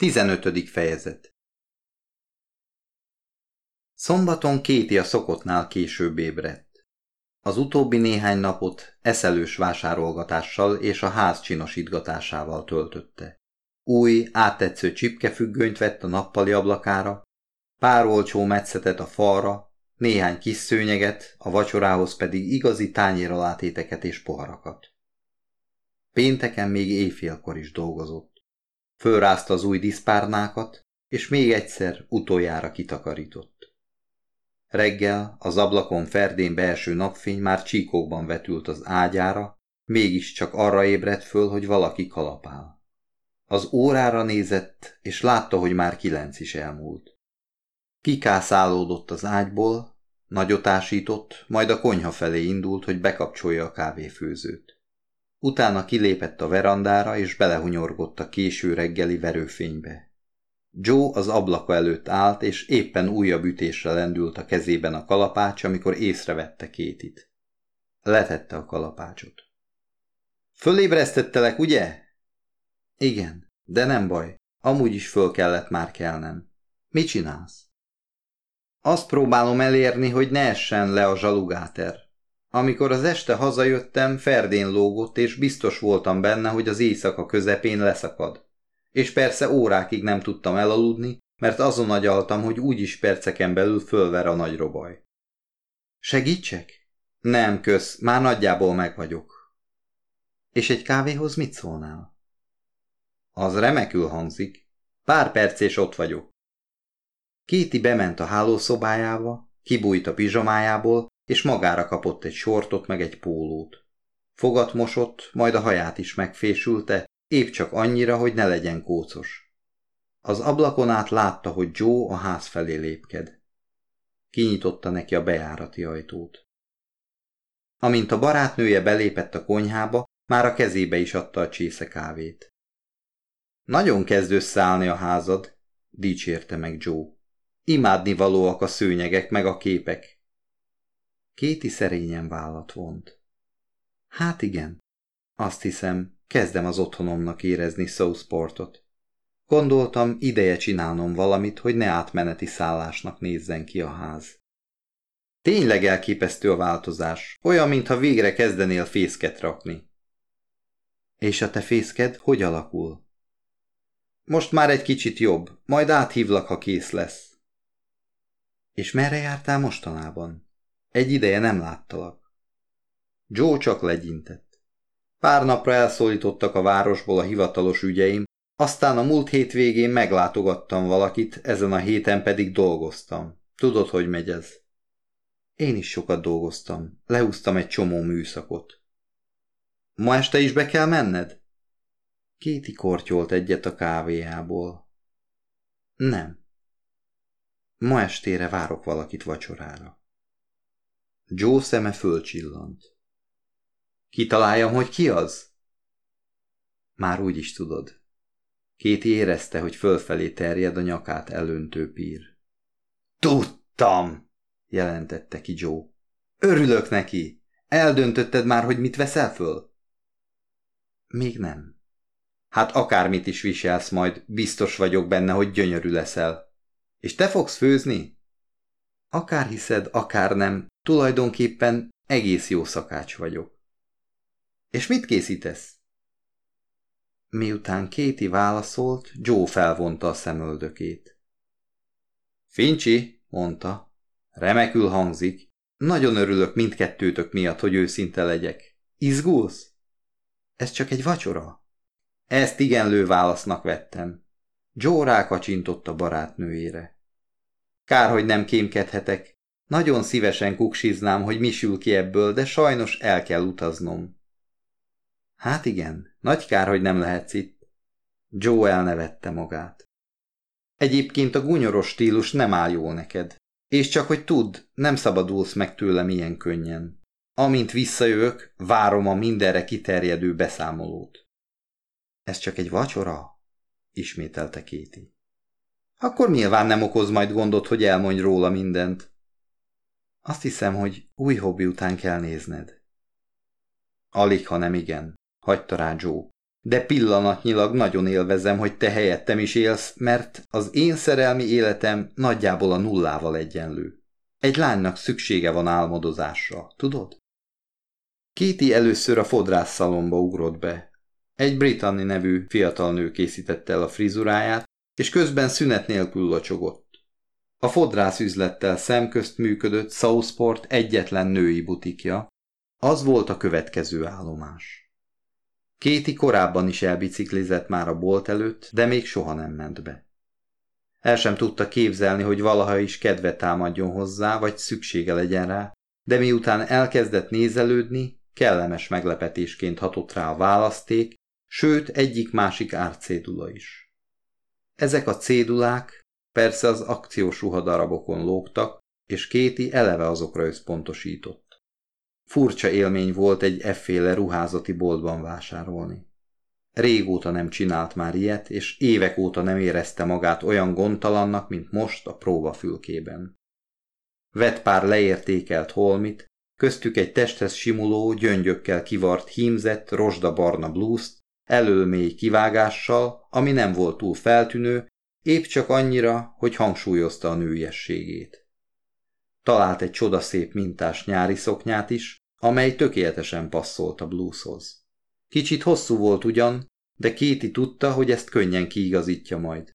15. fejezet Szombaton Kéti a szokottnál később ébredt. Az utóbbi néhány napot eszelős vásárolgatással és a ház csinosítgatásával töltötte. Új, áttetsző csipkefüggönyt vett a nappali ablakára, pár olcsó metszetet a falra, néhány kis szőnyeget, a vacsorához pedig igazi tányéralátéteket és poharakat. Pénteken még éjfélkor is dolgozott. Fölrázta az új diszpárnákat, és még egyszer utoljára kitakarított. Reggel az ablakon ferdén belső napfény már csíkokban vetült az ágyára, mégiscsak arra ébredt föl, hogy valaki kalapál. Az órára nézett, és látta, hogy már kilenc is elmúlt. Kikászálódott az ágyból, nagyotásított, majd a konyha felé indult, hogy bekapcsolja a kávéfőzőt. Utána kilépett a verandára, és belehunyorgott a késő reggeli verőfénybe. Joe az ablaka előtt állt, és éppen újabb ütésre lendült a kezében a kalapács, amikor észrevette Kétit. Letette a kalapácsot. Fölébresztettelek, ugye? Igen, de nem baj. Amúgy is föl kellett már kelnem. Mit csinálsz? Azt próbálom elérni, hogy ne essen le a zsalugáter. Amikor az este hazajöttem, Ferdén lógott, és biztos voltam benne, hogy az éjszaka közepén leszakad. És persze órákig nem tudtam elaludni, mert azon agyaltam, hogy úgyis perceken belül fölver a nagy robaj. Segítsek? Nem, kösz, már nagyjából meg vagyok. És egy kávéhoz mit szólnál? Az remekül hangzik. Pár perc és ott vagyok. Kéti bement a hálószobájába, kibújt a pizsomájából, és magára kapott egy sortot meg egy pólót. Fogat mosott, majd a haját is megfésülte, épp csak annyira, hogy ne legyen kócos. Az ablakon át látta, hogy Joe a ház felé lépked. Kinyitotta neki a bejárati ajtót. Amint a barátnője belépett a konyhába, már a kezébe is adta a csésze kávét. Nagyon kezd összeállni a házad, dicsérte meg Joe. Imádni valóak a szőnyegek meg a képek, Kéti szerényen vállat vont. Hát igen, azt hiszem, kezdem az otthonomnak érezni Southportot. Gondoltam, ideje csinálnom valamit, hogy ne átmeneti szállásnak nézzen ki a ház. Tényleg elképesztő a változás, olyan, mintha végre kezdenél fészket rakni. És a te fészked hogy alakul? Most már egy kicsit jobb, majd áthívlak, ha kész lesz. És merre jártál mostanában? Egy ideje nem láttalak. Joe csak legyintett. Pár napra elszólítottak a városból a hivatalos ügyeim, aztán a múlt hétvégén meglátogattam valakit, ezen a héten pedig dolgoztam. Tudod, hogy megy ez? Én is sokat dolgoztam. Leúztam egy csomó műszakot. Ma este is be kell menned? Kéti kortyolt egyet a kávéjából. Nem. Ma estére várok valakit vacsorára. Joe szeme fölcsillant. Kitaláljam, hogy ki az? Már úgy is tudod. Kéti érezte, hogy fölfelé terjed a nyakát elöntő pír. Tudtam, jelentette ki Joe. Örülök neki. Eldöntötted már, hogy mit veszel föl? Még nem. Hát akármit is viselsz majd, biztos vagyok benne, hogy gyönyörű leszel. És te fogsz főzni? Akár hiszed, akár nem, tulajdonképpen egész jó szakács vagyok. És mit készítesz? Miután Kéti válaszolt, Joe felvonta a szemöldökét. Fincsi, mondta, remekül hangzik. Nagyon örülök mindkettőtök miatt, hogy őszinte legyek. Izgulsz? Ez csak egy vacsora? Ezt igenlő válasznak vettem. Joe rákacsintott a barátnőjére. Kár, hogy nem kémkedhetek. Nagyon szívesen kuksiznám, hogy mi sül ki ebből, de sajnos el kell utaznom. Hát igen, nagy kár, hogy nem lehetsz itt. Joe elnevette magát. Egyébként a gunyoros stílus nem áll jól neked. És csak hogy tudd, nem szabadulsz meg tőlem ilyen könnyen. Amint visszajövök, várom a mindenre kiterjedő beszámolót. Ez csak egy vacsora? ismételte Kéti. Akkor nyilván nem okoz majd gondot, hogy elmondj róla mindent. Azt hiszem, hogy új hobbi után kell nézned. Alig, ha nem igen, hagyta rá Joe. de pillanatnyilag nagyon élvezem, hogy te helyettem is élsz, mert az én szerelmi életem nagyjából a nullával egyenlő. Egy lánynak szüksége van álmodozásra, tudod? Kéti először a fodrászszalomba ugrott be. Egy Britanni nevű fiatal nő készítette el a frizuráját, és közben szünet nélkül locsogott. A fodrász üzlettel szemközt működött Southport egyetlen női butikja. Az volt a következő állomás. Kéti korábban is elbiciklizett már a bolt előtt, de még soha nem ment be. El sem tudta képzelni, hogy valaha is kedve támadjon hozzá, vagy szüksége legyen rá, de miután elkezdett nézelődni, kellemes meglepetésként hatott rá a választék, sőt egyik-másik árcédula is. Ezek a cédulák persze az akciós ruhadarabokon lógtak, és Kéti eleve azokra összpontosított. Furcsa élmény volt egy efféle ruházati boltban vásárolni. Régóta nem csinált már ilyet, és évek óta nem érezte magát olyan gondtalannak, mint most a próbafülkében. Vett pár leértékelt holmit, köztük egy testhez simuló, gyöngyökkel kivart hímzett, rozsdabarna blúzt, előmély kivágással, ami nem volt túl feltűnő, épp csak annyira, hogy hangsúlyozta a nőiességét. Talált egy csodaszép mintás nyári szoknyát is, amely tökéletesen passzolt a blueshoz. Kicsit hosszú volt ugyan, de Kéti tudta, hogy ezt könnyen kiigazítja majd.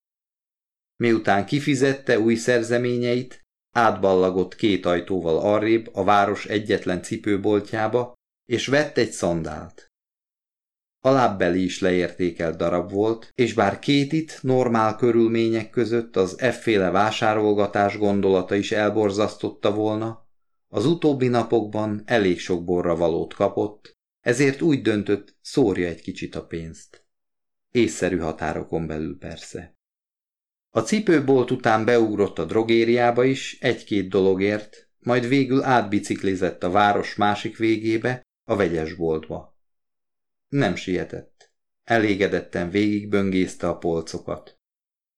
Miután kifizette új szerzeményeit, átballagott két ajtóval arrébb a város egyetlen cipőboltjába, és vett egy szandált. A lábbeli is leértékelt darab volt, és bár Kétit normál körülmények között az efféle vásárolgatás gondolata is elborzasztotta volna, az utóbbi napokban elég sok borra valót kapott, ezért úgy döntött, szórja egy kicsit a pénzt. Észszerű határokon belül persze. A cipőbolt után beugrott a drogériába is egy-két dologért, majd végül átbiciklizett a város másik végébe, a vegyesboltba. Nem sietett. Elégedetten végigböngészte a polcokat.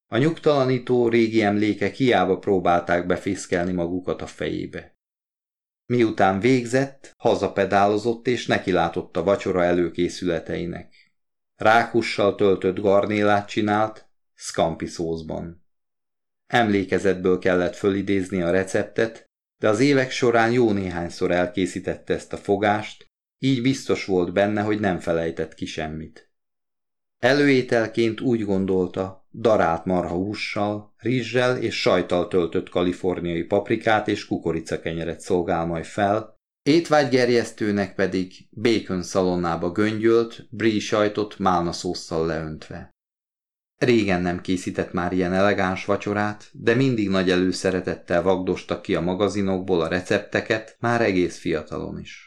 A nyugtalanító régi emlékek hiába próbálták befészkelni magukat a fejébe. Miután végzett, hazapedálozott és nekilátott a vacsora előkészületeinek. Rákussal töltött garnélát csinált, szkampi szózban. Emlékezetből kellett fölidézni a receptet, de az évek során jó néhányszor elkészítette ezt a fogást, így biztos volt benne, hogy nem felejtett ki semmit. Előételként úgy gondolta, darált marha hússal, rizssel és sajtal töltött kaliforniai paprikát és kukoricakenyeret szolgál majd fel, étvágygerjesztőnek pedig bacon szalonnába göngyölt, brie sajtot málna szószal leöntve. Régen nem készített már ilyen elegáns vacsorát, de mindig nagy előszeretettel vagdosta ki a magazinokból a recepteket, már egész fiatalon is.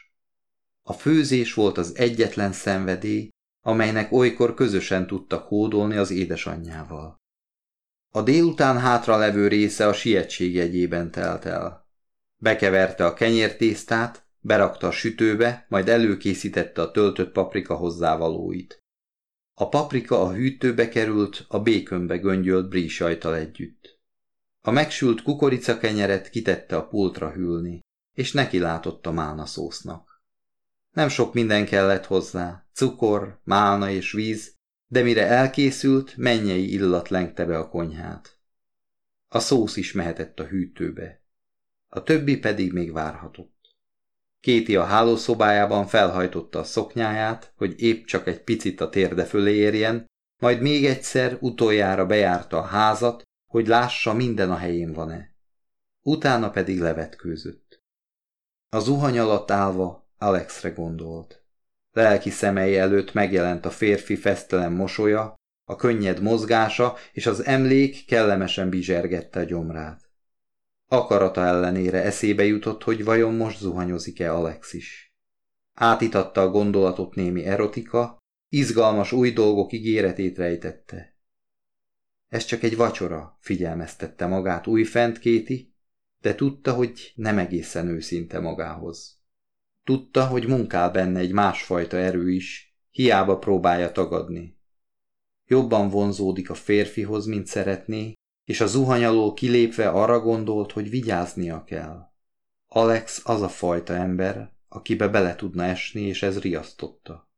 A főzés volt az egyetlen szenvedély, amelynek olykor közösen tudtak hódolni az édesanyjával. A délután hátra levő része a sietség jegyében telt el. Bekeverte a kenyértésztát, berakta a sütőbe, majd előkészítette a töltött paprika hozzávalóit. A paprika a hűtőbe került, a békönbe göngyölt brie sajtal együtt. A megsült kukoricakenyeret kitette a pultra hűlni, és neki látott a málna szósznak. Nem sok minden kellett hozzá, cukor, málna és víz, de mire elkészült, mennyei illat lengte be a konyhát. A szósz is mehetett a hűtőbe. A többi pedig még várhatott. Kéti a hálószobájában felhajtotta a szoknyáját, hogy épp csak egy picit a térde fölé érjen, majd még egyszer utoljára bejárta a házat, hogy lássa minden a helyén van-e. Utána pedig levetkőzött. A zuhany alatt állva Alexre gondolt. Lelki szemei előtt megjelent a férfi fesztelen mosolya, a könnyed mozgása, és az emlék kellemesen bizsergette a gyomrát. Akarata ellenére eszébe jutott, hogy vajon most zuhanyozik-e Alex is. Átitatta a gondolatot némi erotika, izgalmas új dolgok ígéretét rejtette. Ez csak egy vacsora, figyelmeztette magát újfent Kéti, de tudta, hogy nem egészen őszinte magához. Tudta, hogy munkál benne egy másfajta erő is, hiába próbálja tagadni. Jobban vonzódik a férfihoz, mint szeretné, és a zuhany kilépve arra gondolt, hogy vigyáznia kell. Alex az a fajta ember, akibe bele tudna esni, és ez riasztotta.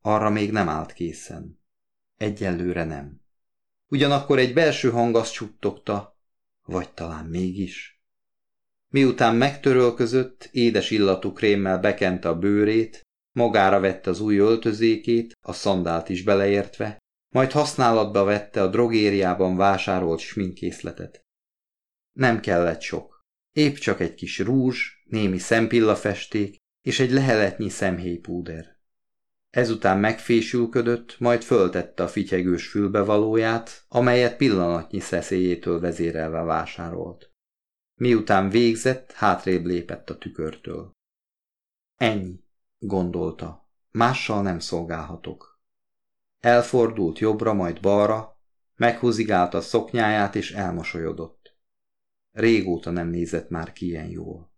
Arra még nem állt készen. Egyelőre nem. Ugyanakkor egy belső hang azt csuttogta, vagy talán mégis. Miután megtörölközött, édes illatú krémmel bekente a bőrét, magára vette az új öltözékét, a szandált is beleértve, majd használatba vette a drogériában vásárolt sminkészletet. Nem kellett sok. Épp csak egy kis rúzs, némi szempillafesték és egy leheletnyi szemhéjpúder. Ezután megfésülködött, majd föltette a fityegős fülbevalóját, amelyet pillanatnyi szeszélyétől vezérelve vásárolt. Miután végzett, hátrébb lépett a tükörtől. Ennyi, gondolta, mással nem szolgálhatok. Elfordult jobbra, majd balra, meghúzigálta a szoknyáját és elmosolyodott. Régóta nem nézett már ki ilyen jól.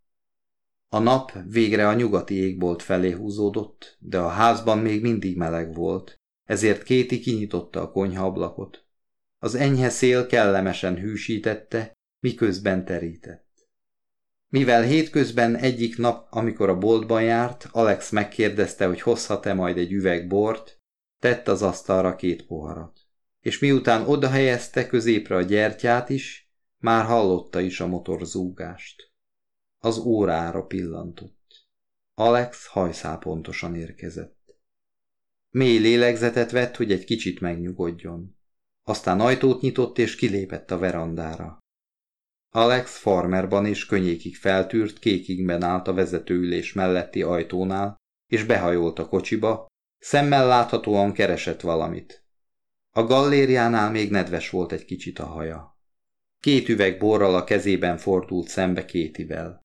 A nap végre a nyugati égbolt felé húzódott, de a házban még mindig meleg volt, ezért Kéti kinyitotta a konyha ablakot. Az enyhe szél kellemesen hűsítette, miközben terített. Mivel hétközben egyik nap, amikor a boltban járt, Alex megkérdezte, hogy hozhat-e majd egy üveg bort, tett az asztalra két poharat. És miután oda helyezte középre a gyertyát is, már hallotta is a motor zúgást. Az órára pillantott. Alex hajszálpontosan érkezett. Mély lélegzetet vett, hogy egy kicsit megnyugodjon. Aztán ajtót nyitott és kilépett a verandára. Alex farmerban és könnyékig feltűrt kékigben állt a vezetőülés melletti ajtónál, és behajolt a kocsiba, szemmel láthatóan keresett valamit. A gallériánál még nedves volt egy kicsit a haja. Két üveg borral a kezében fordult szembe Kétivel.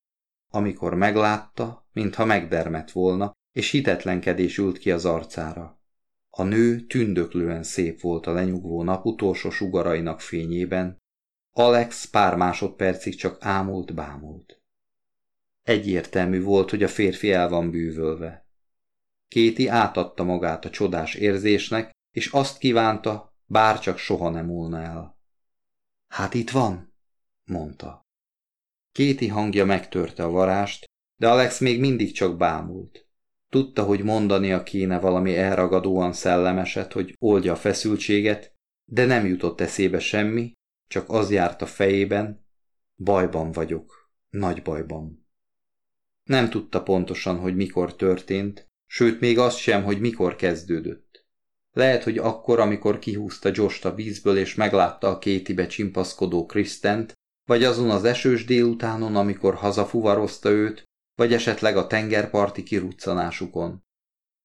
Amikor meglátta, mintha megdermet volna, és hitetlenkedés ült ki az arcára. A nő tündöklően szép volt a lenyugvó nap utolsó sugarainak fényében, Alex pár másodpercig csak ámult-bámult. Egyértelmű volt, hogy a férfi el van bűvölve. Kéti átadta magát a csodás érzésnek, és azt kívánta, bár csak soha nem múlna el. Hát itt van, mondta. Kéti hangja megtörte a varást, de Alex még mindig csak bámult. Tudta, hogy mondania kéne valami elragadóan szellemeset, hogy oldja a feszültséget, de nem jutott eszébe semmi, csak az járt a fejében, bajban vagyok, nagy bajban. Nem tudta pontosan, hogy mikor történt, sőt még azt sem, hogy mikor kezdődött. Lehet, hogy akkor, amikor kihúzta Jost a vízből és meglátta a kétibe csimpaszkodó Krisztent, vagy azon az esős délutánon, amikor hazafuvarozta őt, vagy esetleg a tengerparti kiruccanásukon.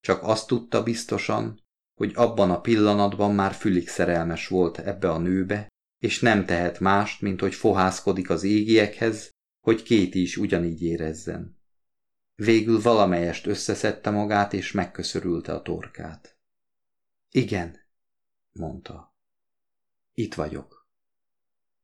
Csak azt tudta biztosan, hogy abban a pillanatban már fülig szerelmes volt ebbe a nőbe, és nem tehet mást, mint hogy fohászkodik az égiekhez, hogy Kéti is ugyanígy érezzen. Végül valamelyest összeszedte magát, és megköszörülte a torkát. Igen, mondta. Itt vagyok.